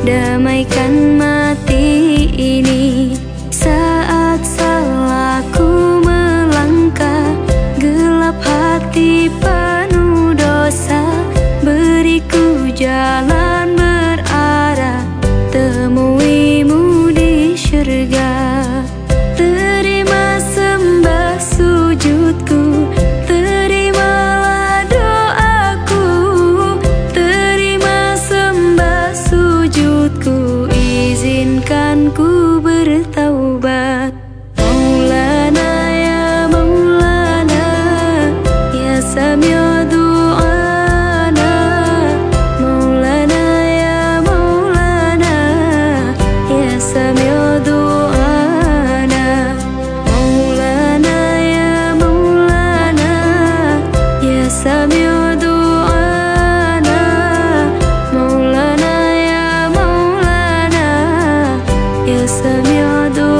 Damaikan mati ini Saat salahku melangkah. Gelap hati penuh dosa Beriku jalan yasamya do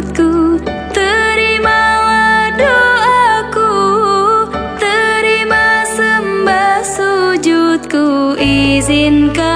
lembutku Terimalah doaku Terima sembah sujudku Izinkan